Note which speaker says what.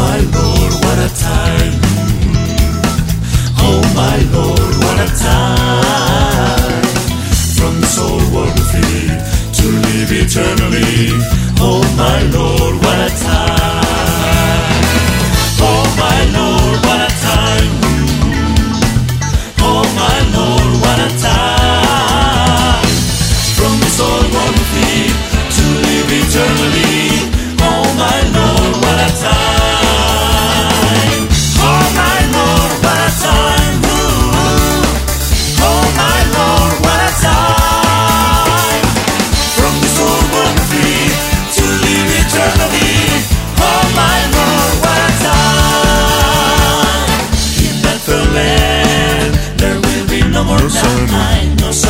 Speaker 1: my Lord, what a time. Oh my Lord, what a time. From this old world we're free to live eternally. Oh my Lord, what a time. Oh my Lord, what a time. Oh my Lord, what a time. From this old world we're free to live eternally. soy